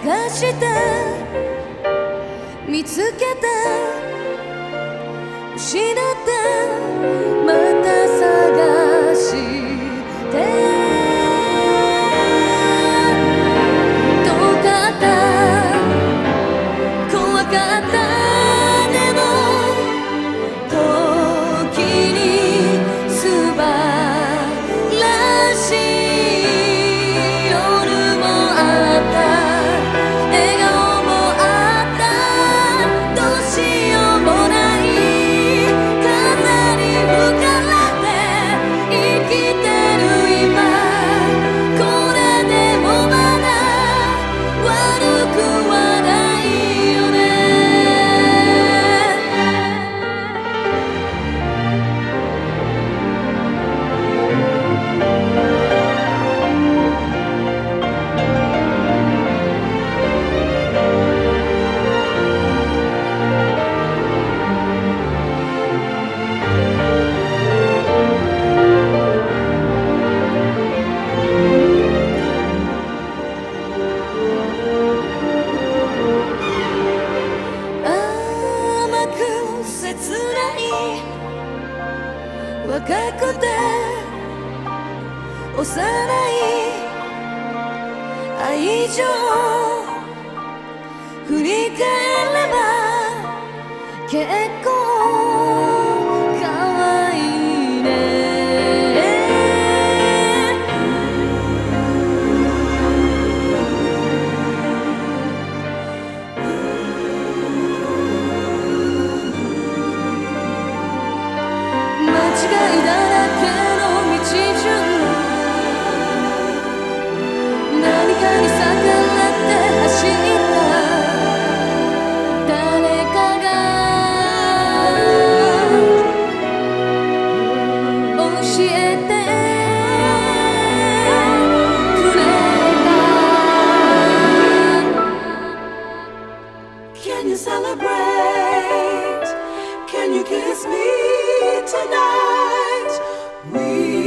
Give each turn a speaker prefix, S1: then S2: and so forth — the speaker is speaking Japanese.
S1: 探して見つけて失ってまた探してさない愛情振り返れば結構可愛いね。間違いだ
S2: Can you celebrate? Can you kiss me tonight? We